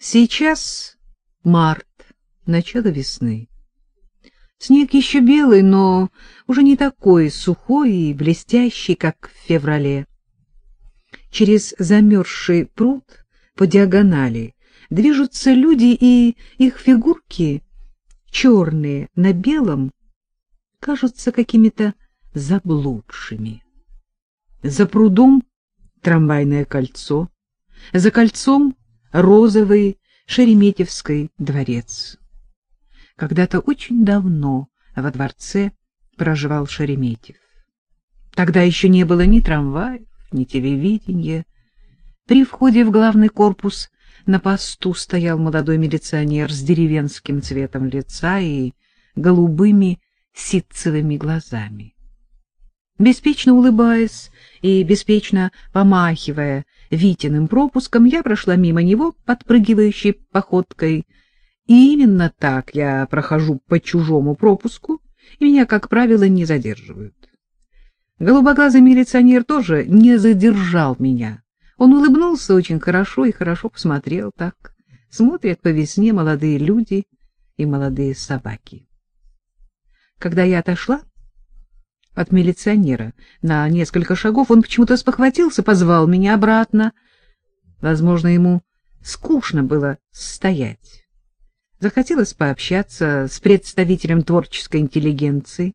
Сейчас март, начало весны. Снег еще белый, но уже не такой сухой и блестящий, как в феврале. Через замерзший пруд по диагонали движутся люди, и их фигурки, черные на белом, кажутся какими-то заблудшими. За прудом трамвайное кольцо, за кольцом розовый Шереметьевский дворец. Когда-то очень давно во дворце проживал Шереметьев. Тогда еще не было ни трамваев, ни телевидения. При входе в главный корпус на посту стоял молодой милиционер с деревенским цветом лица и голубыми ситцевыми глазами. Беспечно улыбаясь и беспечно помахивая Витиным пропуском, я прошла мимо него, подпрыгивающей походкой. И именно так я прохожу по чужому пропуску, и меня, как правило, не задерживают. Голубоглазый милиционер тоже не задержал меня. Он улыбнулся очень хорошо и хорошо посмотрел так. Смотрят по весне молодые люди и молодые собаки. Когда я отошла, от милиционера. На несколько шагов он почему-то спохватился, позвал меня обратно. Возможно, ему скучно было стоять. Захотелось пообщаться с представителем творческой интеллигенции.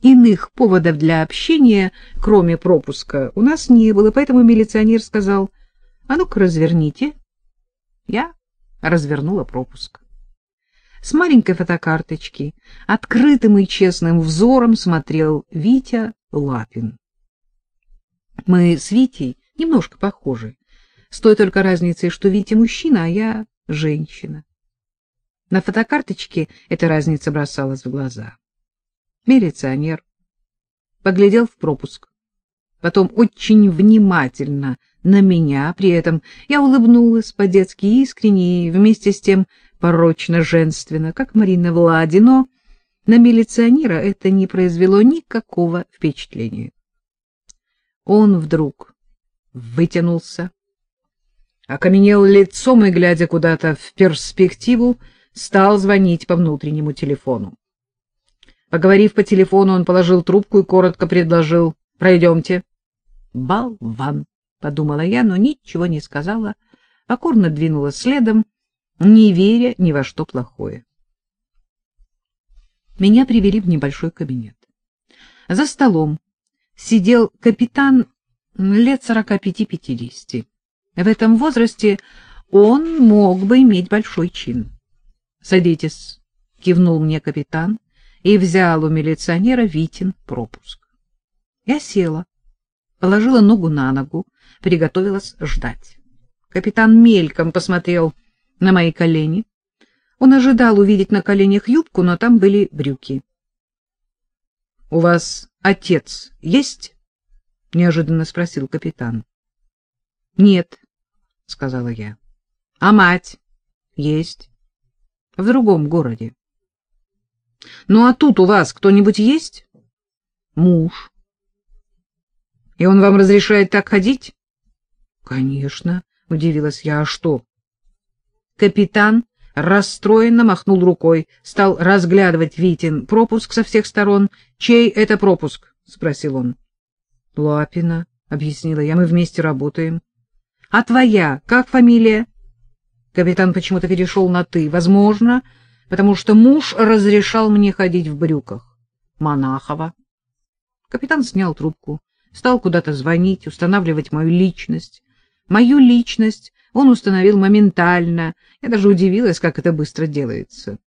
Иных поводов для общения, кроме пропуска, у нас не было, поэтому милиционер сказал, «А ну-ка, разверните». Я развернула пропуск. С маленькой фотокарточки открытым и честным взором смотрел Витя Лапин. Мы с Витей немножко похожи, с той только разницей, что Витя мужчина, а я женщина. На фотокарточке эта разница бросалась в глаза. Милиционер поглядел в пропуск, потом очень внимательно на меня, при этом я улыбнулась по-детски искренне и вместе с тем порочно-женственно, как Марина Влади, но на милиционера это не произвело никакого впечатления. Он вдруг вытянулся, окаменел лицом и, глядя куда-то в перспективу, стал звонить по внутреннему телефону. Поговорив по телефону, он положил трубку и коротко предложил «Пройдемте». «Болван», — подумала я, но ничего не сказала, покорно двинулась следом, не веря ни во что плохое. Меня привели в небольшой кабинет. За столом сидел капитан лет сорока пяти-пятидесяти. В этом возрасте он мог бы иметь большой чин. — Садитесь, — кивнул мне капитан и взял у милиционера Витин пропуск. Я села, положила ногу на ногу, приготовилась ждать. Капитан мельком посмотрел на мои колени. Он ожидал увидеть на коленях юбку, но там были брюки. — У вас отец есть? — неожиданно спросил капитан. — Нет, — сказала я. — А мать? — Есть. — В другом городе. — Ну а тут у вас кто-нибудь есть? — Муж. — И он вам разрешает так ходить? — Конечно, — удивилась я. — А что? Капитан расстроенно махнул рукой, стал разглядывать Витин пропуск со всех сторон. «Чей это пропуск?» — спросил он. «Лапина», — объяснила я, — «мы вместе работаем». «А твоя? Как фамилия?» Капитан почему-то перешел на «ты». «Возможно, потому что муж разрешал мне ходить в брюках». «Монахова». Капитан снял трубку, стал куда-то звонить, устанавливать мою личность. Мою личность он установил моментально. Я даже удивилась, как это быстро делается.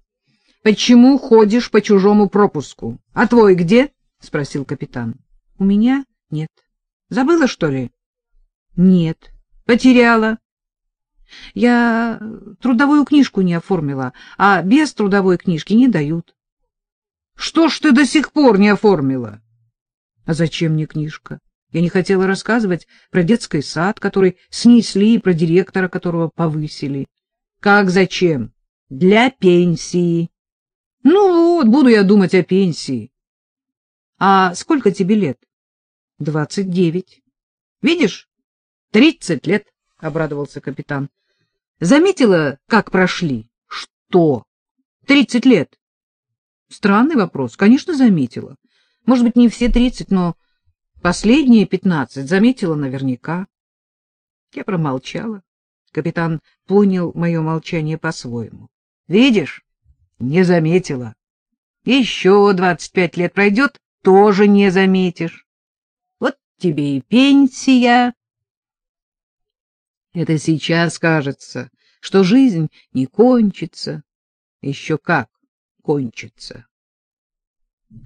— Почему ходишь по чужому пропуску? А твой где? — спросил капитан. — У меня нет. — Забыла, что ли? — Нет. — Потеряла. — Я трудовую книжку не оформила, а без трудовой книжки не дают. — Что ж ты до сих пор не оформила? — А зачем мне книжка? Я не хотела рассказывать про детский сад, который снесли, и про директора, которого повысили. Как зачем? Для пенсии. Ну вот, буду я думать о пенсии. А сколько тебе лет? Двадцать девять. Видишь? Тридцать лет, — обрадовался капитан. Заметила, как прошли? Что? Тридцать лет. Странный вопрос. Конечно, заметила. Может быть, не все тридцать, но последние пятнадцать заметила наверняка. Я промолчала. Капитан понял мое молчание по-своему. Видишь, не заметила. Еще двадцать пять лет пройдет, тоже не заметишь. Вот тебе и пенсия. Это сейчас кажется, что жизнь не кончится. Еще как кончится.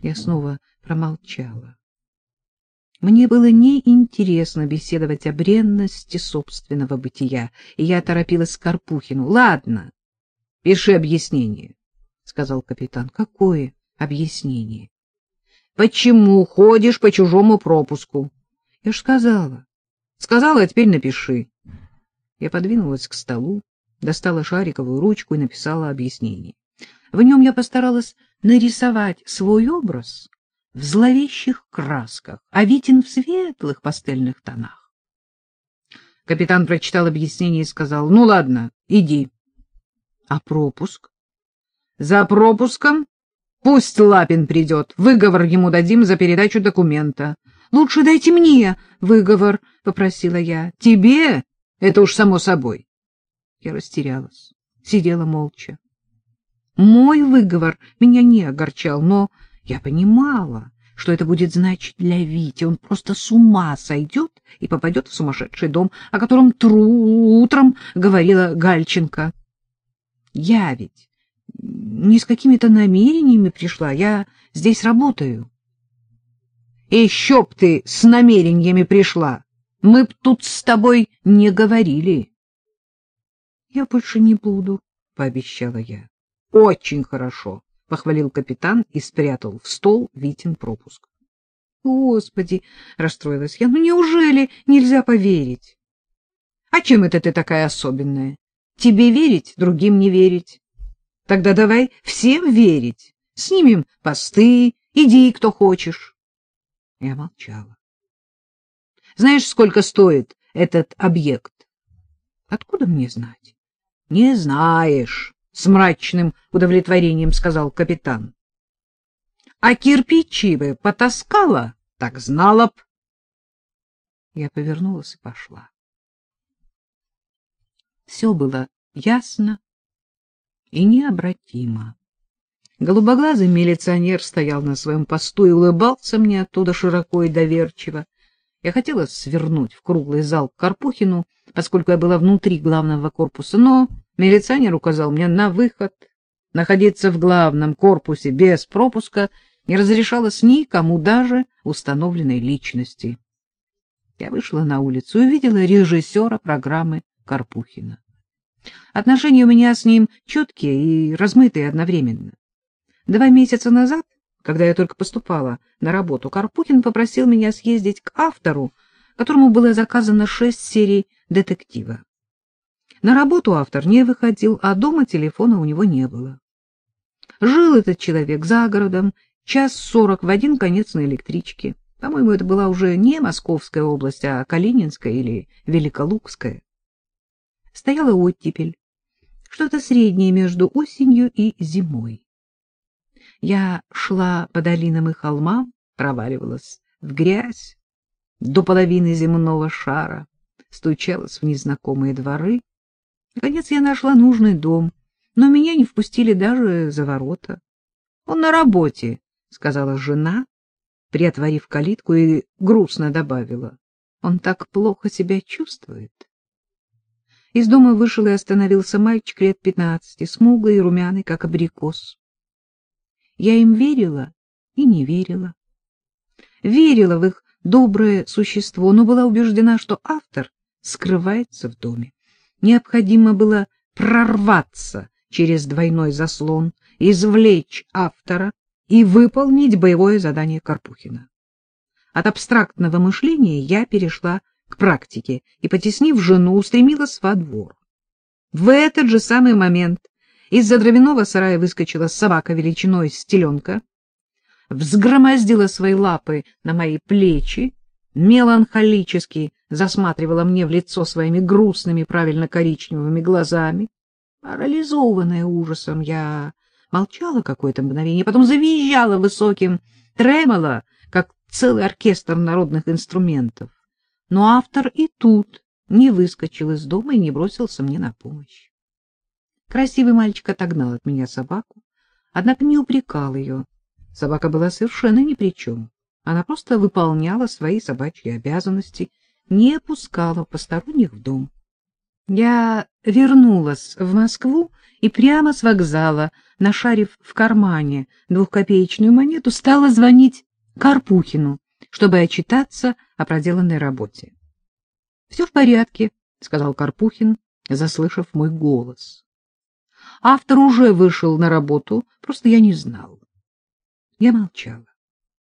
Я снова промолчала. Мне было неинтересно беседовать о бренности собственного бытия, и я торопилась к Карпухину. — Ладно, пиши объяснение, — сказал капитан. — Какое объяснение? — Почему ходишь по чужому пропуску? — Я ж сказала. — Сказала, а теперь напиши. Я подвинулась к столу, достала шариковую ручку и написала объяснение. В нем я постаралась нарисовать свой образ в зловещих красках, а Витин в светлых пастельных тонах. Капитан прочитал объяснение и сказал, ну ладно, иди. А пропуск? За пропуском пусть Лапин придет, выговор ему дадим за передачу документа. Лучше дайте мне выговор, попросила я. Тебе? Это уж само собой. Я растерялась, сидела молча. Мой выговор меня не огорчал, но я понимала, что это будет значить для Вити. Он просто с ума сойдет и попадет в сумасшедший дом, о котором тру утром говорила Гальченко. Я ведь не с какими-то намерениями пришла, я здесь работаю. Еще б ты с намерениями пришла, мы б тут с тобой не говорили. Я больше не буду, — пообещала я. Очень хорошо, — похвалил капитан и спрятал в стол Витин пропуск. Господи, расстроилась я, ну неужели нельзя поверить? А чем это ты такая особенная? Тебе верить, другим не верить. Тогда давай всем верить. Снимем посты, иди, кто хочешь. Я молчала. Знаешь, сколько стоит этот объект? Откуда мне знать? Не знаешь с мрачным удовлетворением сказал капитан. А кирпичи бы потаскала, так знала б. Я повернулась и пошла. Все было ясно и необратимо. Голубоглазый милиционер стоял на своем посту и улыбался мне оттуда широко и доверчиво. Я хотела свернуть в круглый зал к Карпухину, поскольку я была внутри главного корпуса, но Милиционер указал мне на выход. Находиться в главном корпусе без пропуска не разрешалось никому, даже установленной личности. Я вышла на улицу и увидела режиссера программы Карпухина. Отношения у меня с ним четкие и размытые одновременно. Два месяца назад, когда я только поступала на работу, Карпухин попросил меня съездить к автору, которому было заказано шесть серий детектива. На работу автор не выходил, а дома телефона у него не было. Жил этот человек за городом, час сорок в один конец на электричке. По-моему, это была уже не Московская область, а Калининская или Великолукская. Стояла оттепель, что-то среднее между осенью и зимой. Я шла по долинам и холмам, проваливалась в грязь до половины земного шара, стучалась в незнакомые дворы, Наконец я нашла нужный дом, но меня не впустили даже за ворота. — Он на работе, — сказала жена, приотворив калитку и грустно добавила. — Он так плохо себя чувствует. Из дома вышел и остановился мальчик лет пятнадцати, смуглый и румяный, как абрикос. Я им верила и не верила. Верила в их доброе существо, но была убеждена, что автор скрывается в доме. Необходимо было прорваться через двойной заслон, извлечь автора и выполнить боевое задание Карпухина. От абстрактного мышления я перешла к практике и, потеснив жену, устремилась во двор. В этот же самый момент из-за дровяного сарая выскочила собака величиной с теленка, взгромоздила свои лапы на мои плечи, меланхолически засматривала мне в лицо своими грустными, правильно коричневыми глазами. Парализованная ужасом, я молчала какое-то мгновение, потом завизжала высоким тремоло, как целый оркестр народных инструментов. Но автор и тут не выскочил из дома и не бросился мне на помощь. Красивый мальчик отогнал от меня собаку, однако не упрекал ее. Собака была совершенно ни при чем. Она просто выполняла свои собачьи обязанности, не пускала посторонних в дом. Я вернулась в Москву и прямо с вокзала, нашарив в кармане двухкопеечную монету, стала звонить Карпухину, чтобы отчитаться о проделанной работе. — Все в порядке, — сказал Карпухин, заслышав мой голос. Автор уже вышел на работу, просто я не знал. Я молчала.